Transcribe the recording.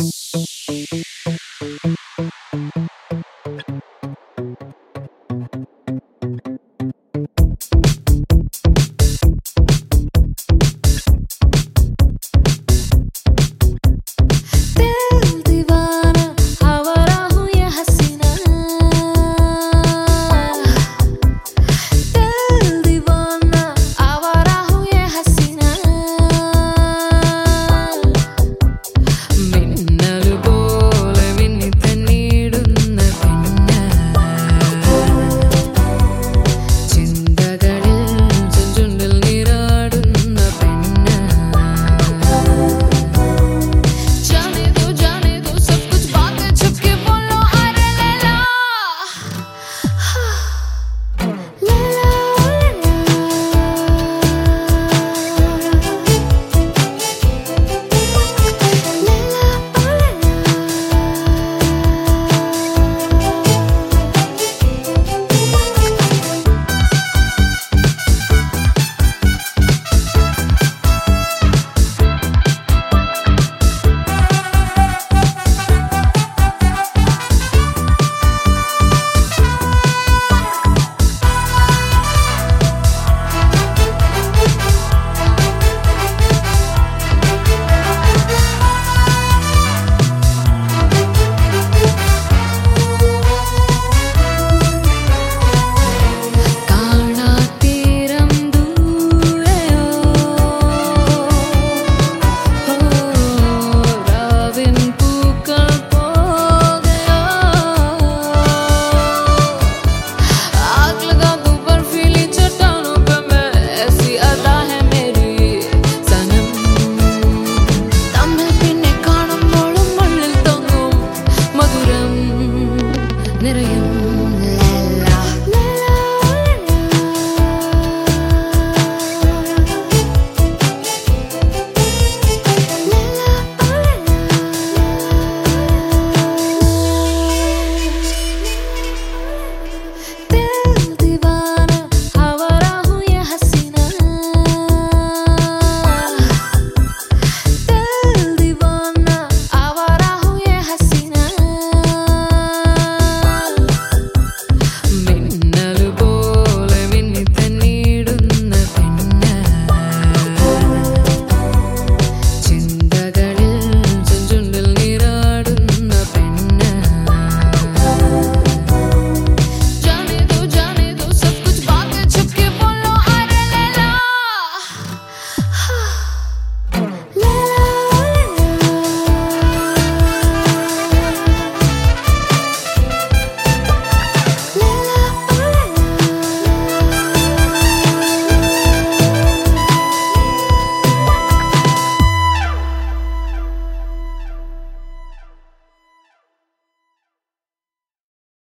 ああ。you.